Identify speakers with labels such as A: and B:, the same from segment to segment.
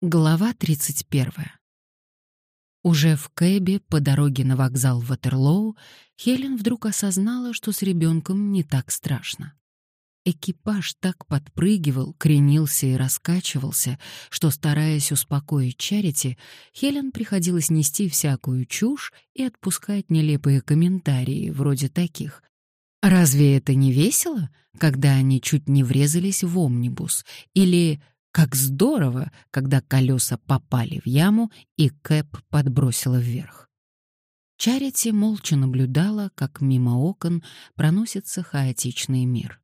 A: Глава 31. Уже в кэбе по дороге на вокзал Ватерлоу Хелен вдруг осознала, что с ребенком не так страшно. Экипаж так подпрыгивал, кренился и раскачивался, что, стараясь успокоить Чарити, Хелен приходилось нести всякую чушь и отпускать нелепые комментарии, вроде таких. «Разве это не весело, когда они чуть не врезались в омнибус?» или как здорово, когда колеса попали в яму и Кэп подбросила вверх. Чарити молча наблюдала, как мимо окон проносится хаотичный мир.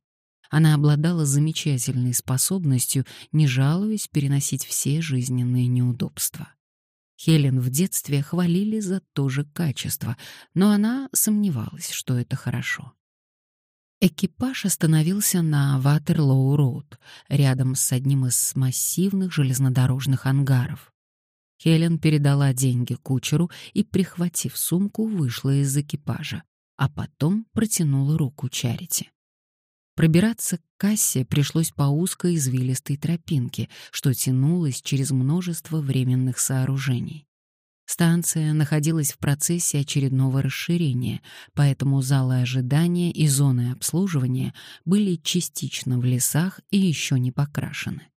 A: Она обладала замечательной способностью, не жалуясь, переносить все жизненные неудобства. Хелен в детстве хвалили за то же качество, но она сомневалась, что это хорошо. Экипаж остановился на Ватерлоу-роуд, рядом с одним из массивных железнодорожных ангаров. Хелен передала деньги кучеру и, прихватив сумку, вышла из экипажа, а потом протянула руку Чарити. Пробираться к кассе пришлось по узкой извилистой тропинке, что тянулась через множество временных сооружений. Станция находилась в процессе очередного расширения, поэтому залы ожидания и зоны обслуживания были частично в лесах и еще не покрашены.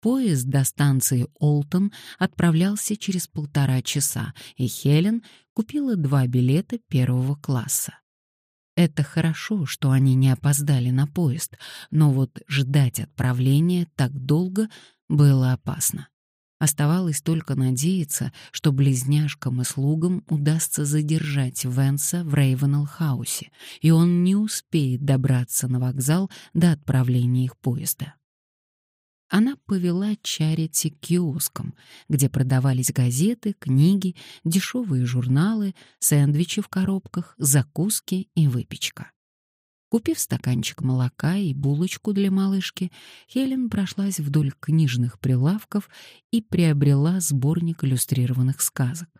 A: Поезд до станции Олтон отправлялся через полтора часа, и Хелен купила два билета первого класса. Это хорошо, что они не опоздали на поезд, но вот ждать отправления так долго было опасно. Оставалось только надеяться, что близняшкам и слугам удастся задержать Венса в Рейвенелл-хаусе, и он не успеет добраться на вокзал до отправления их поезда. Она повела Чарити к киоскам, где продавались газеты, книги, дешевые журналы, сэндвичи в коробках, закуски и выпечка. Купив стаканчик молока и булочку для малышки, Хелен прошлась вдоль книжных прилавков и приобрела сборник иллюстрированных сказок.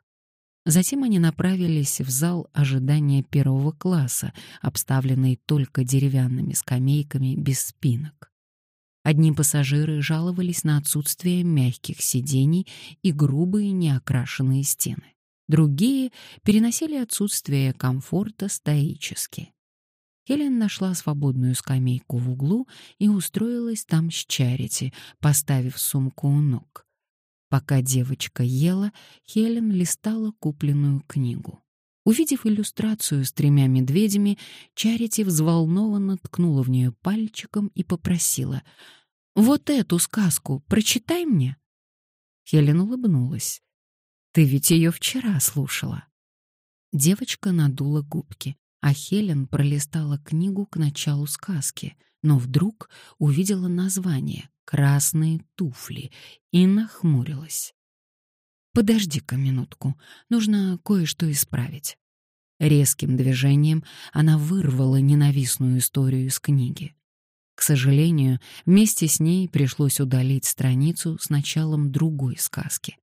A: Затем они направились в зал ожидания первого класса, обставленный только деревянными скамейками без спинок. Одни пассажиры жаловались на отсутствие мягких сидений и грубые неокрашенные стены. Другие переносили отсутствие комфорта стоически. Хелен нашла свободную скамейку в углу и устроилась там с Чарити, поставив сумку у ног. Пока девочка ела, Хелен листала купленную книгу. Увидев иллюстрацию с тремя медведями, Чарити взволнованно ткнула в нее пальчиком и попросила «Вот эту сказку прочитай мне». Хелен улыбнулась. «Ты ведь ее вчера слушала». Девочка надула губки а Хелен пролистала книгу к началу сказки, но вдруг увидела название «Красные туфли» и нахмурилась. «Подожди-ка минутку, нужно кое-что исправить». Резким движением она вырвала ненавистную историю из книги. К сожалению, вместе с ней пришлось удалить страницу с началом другой сказки.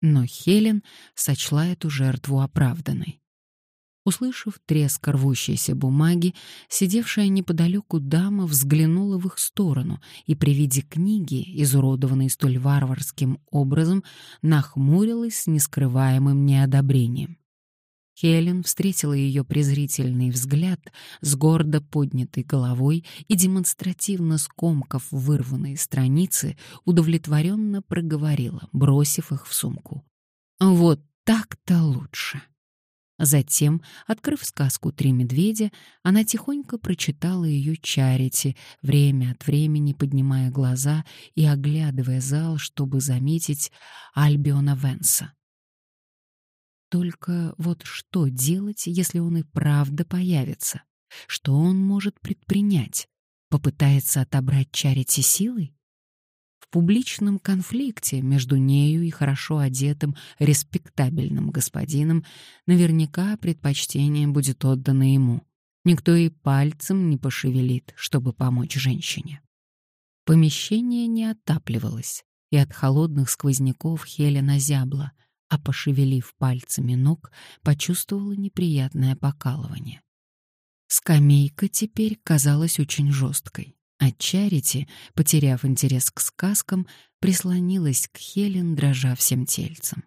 A: Но Хелен сочла эту жертву оправданной. Услышав треск рвущейся бумаги, сидевшая неподалеку дама взглянула в их сторону и при виде книги, изуродованной столь варварским образом, нахмурилась с нескрываемым неодобрением. Хелен встретила ее презрительный взгляд с гордо поднятой головой и демонстративно скомкав вырванные страницы, удовлетворенно проговорила, бросив их в сумку. «Вот так-то лучше!» Затем, открыв сказку «Три медведя», она тихонько прочитала ее Чарити, время от времени поднимая глаза и оглядывая зал, чтобы заметить Альбиона Венса. Только вот что делать, если он и правда появится? Что он может предпринять? Попытается отобрать Чарити силой? В публичном конфликте между нею и хорошо одетым, респектабельным господином наверняка предпочтение будет отдано ему. Никто и пальцем не пошевелит, чтобы помочь женщине. Помещение не отапливалось, и от холодных сквозняков Хелена зябла, а, пошевелив пальцами ног, почувствовала неприятное покалывание. Скамейка теперь казалась очень жесткой. А Чарити, потеряв интерес к сказкам, прислонилась к Хелен, дрожа всем тельцем.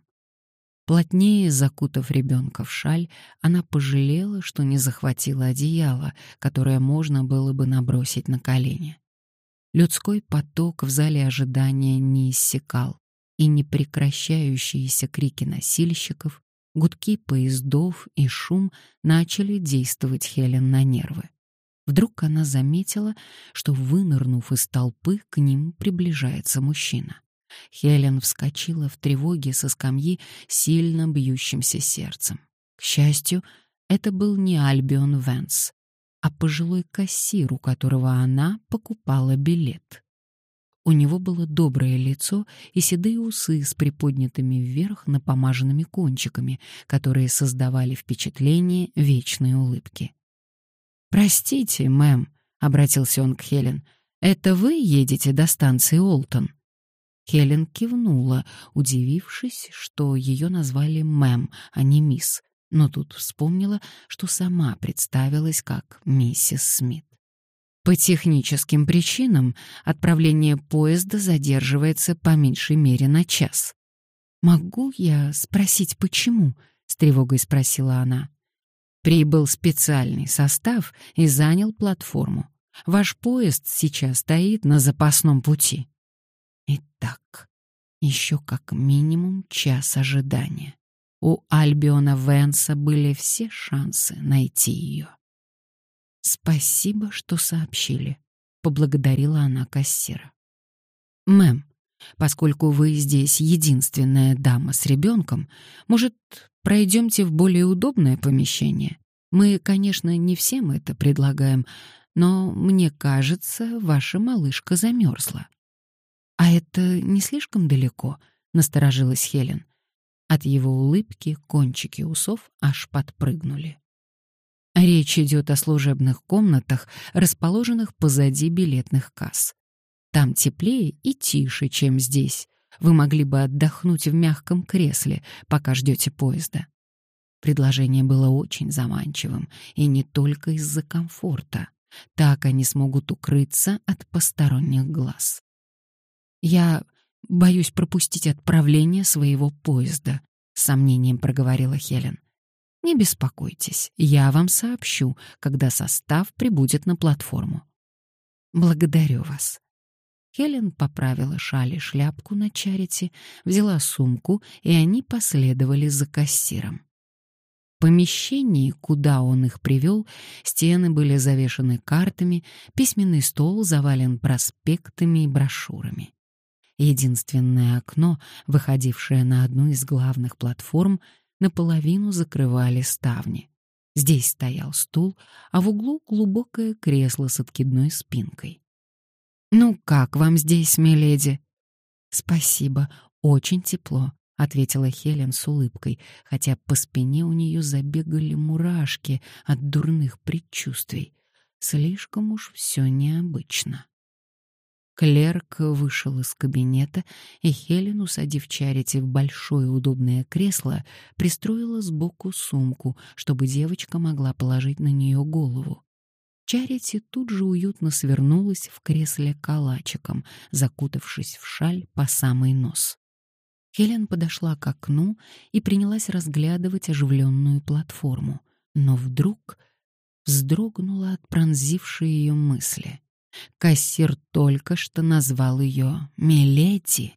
A: Плотнее закутав ребенка в шаль, она пожалела, что не захватила одеяло, которое можно было бы набросить на колени. Людской поток в зале ожидания не иссякал, и непрекращающиеся крики носильщиков, гудки поездов и шум начали действовать Хелен на нервы. Вдруг она заметила, что, вынырнув из толпы, к ним приближается мужчина. Хелен вскочила в тревоге со скамьи сильно бьющимся сердцем. К счастью, это был не Альбион Венс, а пожилой кассир, у которого она покупала билет. У него было доброе лицо и седые усы с приподнятыми вверх напомаженными кончиками, которые создавали впечатление вечной улыбки. «Простите, мэм», — обратился он к Хелен, — «это вы едете до станции Олтон?» Хелен кивнула, удивившись, что ее назвали мэм, а не мисс, но тут вспомнила, что сама представилась как миссис Смит. По техническим причинам отправление поезда задерживается по меньшей мере на час. «Могу я спросить, почему?» — с тревогой спросила она. Прибыл специальный состав и занял платформу. Ваш поезд сейчас стоит на запасном пути. Итак, еще как минимум час ожидания. У Альбиона Венса были все шансы найти ее. «Спасибо, что сообщили», — поблагодарила она кассира. «Мэм, поскольку вы здесь единственная дама с ребенком, может, пройдемте в более удобное помещение? Мы, конечно, не всем это предлагаем, но мне кажется, ваша малышка замерзла». «А это не слишком далеко?» — насторожилась Хелен. От его улыбки кончики усов аж подпрыгнули. Речь идет о служебных комнатах, расположенных позади билетных касс. Там теплее и тише, чем здесь. Вы могли бы отдохнуть в мягком кресле, пока ждете поезда. Предложение было очень заманчивым, и не только из-за комфорта. Так они смогут укрыться от посторонних глаз. «Я боюсь пропустить отправление своего поезда», — с сомнением проговорила Хелен. «Не беспокойтесь, я вам сообщу, когда состав прибудет на платформу». «Благодарю вас». Хелен поправила шаль и шляпку на чарите, взяла сумку, и они последовали за кассиром. В помещении, куда он их привел, стены были завешаны картами, письменный стол завален проспектами и брошюрами. Единственное окно, выходившее на одну из главных платформ, наполовину закрывали ставни. Здесь стоял стул, а в углу глубокое кресло с откидной спинкой. «Ну как вам здесь, миледи?» «Спасибо, очень тепло», — ответила Хелен с улыбкой, хотя по спине у нее забегали мурашки от дурных предчувствий. Слишком уж все необычно. Клерк вышел из кабинета, и Хелен, усадив Чарити в большое удобное кресло, пристроила сбоку сумку, чтобы девочка могла положить на нее голову. Чарити тут же уютно свернулась в кресле калачиком, закутавшись в шаль по самый нос. Хелен подошла к окну и принялась разглядывать оживленную платформу, но вдруг вздрогнула от пронзившей ее мысли — Кассир только что назвал ее «Миледи».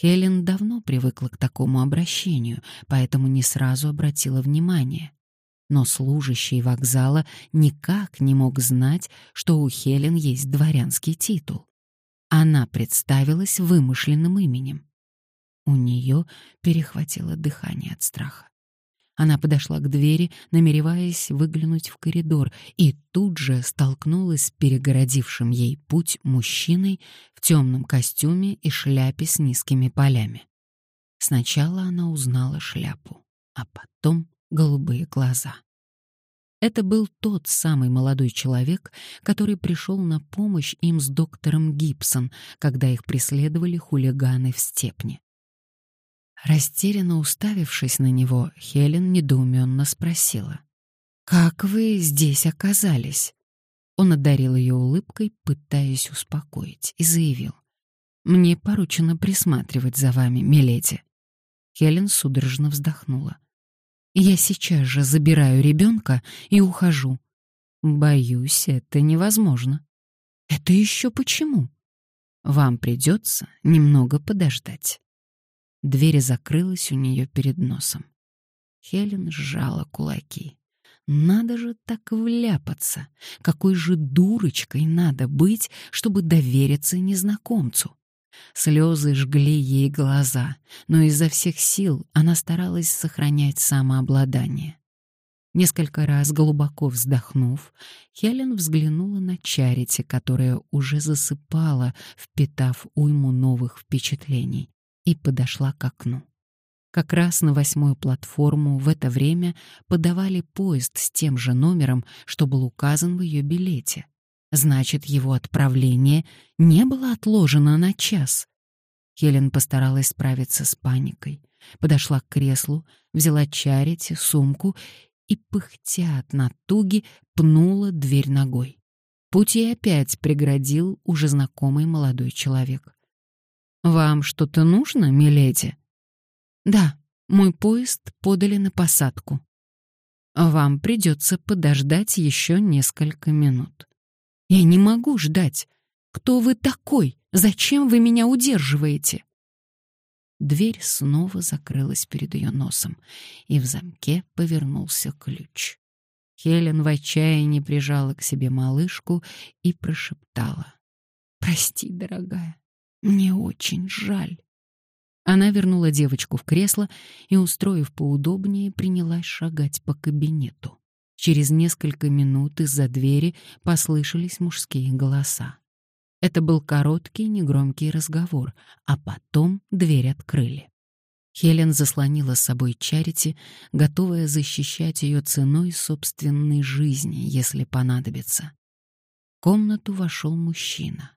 A: Хелен давно привыкла к такому обращению, поэтому не сразу обратила внимание. Но служащий вокзала никак не мог знать, что у Хелен есть дворянский титул. Она представилась вымышленным именем. У нее перехватило дыхание от страха. Она подошла к двери, намереваясь выглянуть в коридор, и тут же столкнулась с перегородившим ей путь мужчиной в темном костюме и шляпе с низкими полями. Сначала она узнала шляпу, а потом голубые глаза. Это был тот самый молодой человек, который пришел на помощь им с доктором Гибсон, когда их преследовали хулиганы в степне. Растерянно уставившись на него, Хелен недоуменно спросила. «Как вы здесь оказались?» Он одарил ее улыбкой, пытаясь успокоить, и заявил. «Мне поручено присматривать за вами, миледи». Хелен судорожно вздохнула. «Я сейчас же забираю ребенка и ухожу». «Боюсь, это невозможно». «Это еще почему?» «Вам придется немного подождать». Дверь закрылась у нее перед носом. Хелен сжала кулаки. Надо же так вляпаться. Какой же дурочкой надо быть, чтобы довериться незнакомцу. Слезы жгли ей глаза, но изо всех сил она старалась сохранять самообладание. Несколько раз глубоко вздохнув, Хелен взглянула на Чарити, которая уже засыпала, впитав уйму новых впечатлений, и подошла к окну. Как раз на восьмую платформу в это время подавали поезд с тем же номером, что был указан в ее билете. Значит, его отправление не было отложено на час. Хелен постаралась справиться с паникой. Подошла к креслу, взяла чарити, сумку и, пыхтя от натуги, пнула дверь ногой. Путь ей опять преградил уже знакомый молодой человек. «Вам что-то нужно, миледи?» Да, мой поезд подали на посадку. Вам придется подождать еще несколько минут. Я не могу ждать. Кто вы такой? Зачем вы меня удерживаете? Дверь снова закрылась перед ее носом, и в замке повернулся ключ. Хелен в отчаянии прижала к себе малышку и прошептала. «Прости, дорогая, мне очень жаль». Она вернула девочку в кресло и, устроив поудобнее, принялась шагать по кабинету. Через несколько минут из-за двери послышались мужские голоса. Это был короткий, негромкий разговор, а потом дверь открыли. Хелен заслонила с собой Чарити, готовая защищать ее ценой собственной жизни, если понадобится. В комнату вошел мужчина,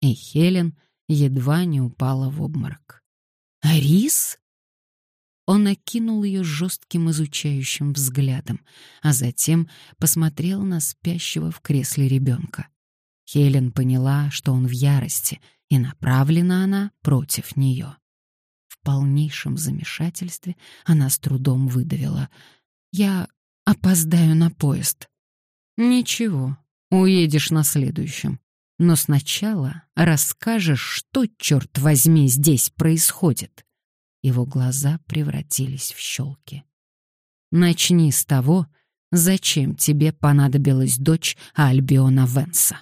A: и Хелен едва не упала в обморок. «Арис?» Он окинул ее жестким изучающим взглядом, а затем посмотрел на спящего в кресле ребенка. Хелен поняла, что он в ярости, и направлена она против нее. В полнейшем замешательстве она с трудом выдавила. «Я опоздаю на поезд». «Ничего, уедешь на следующем. Но сначала расскажешь, что, черт возьми, здесь происходит. Его глаза превратились в щелки. Начни с того, зачем тебе понадобилась дочь Альбиона Венса.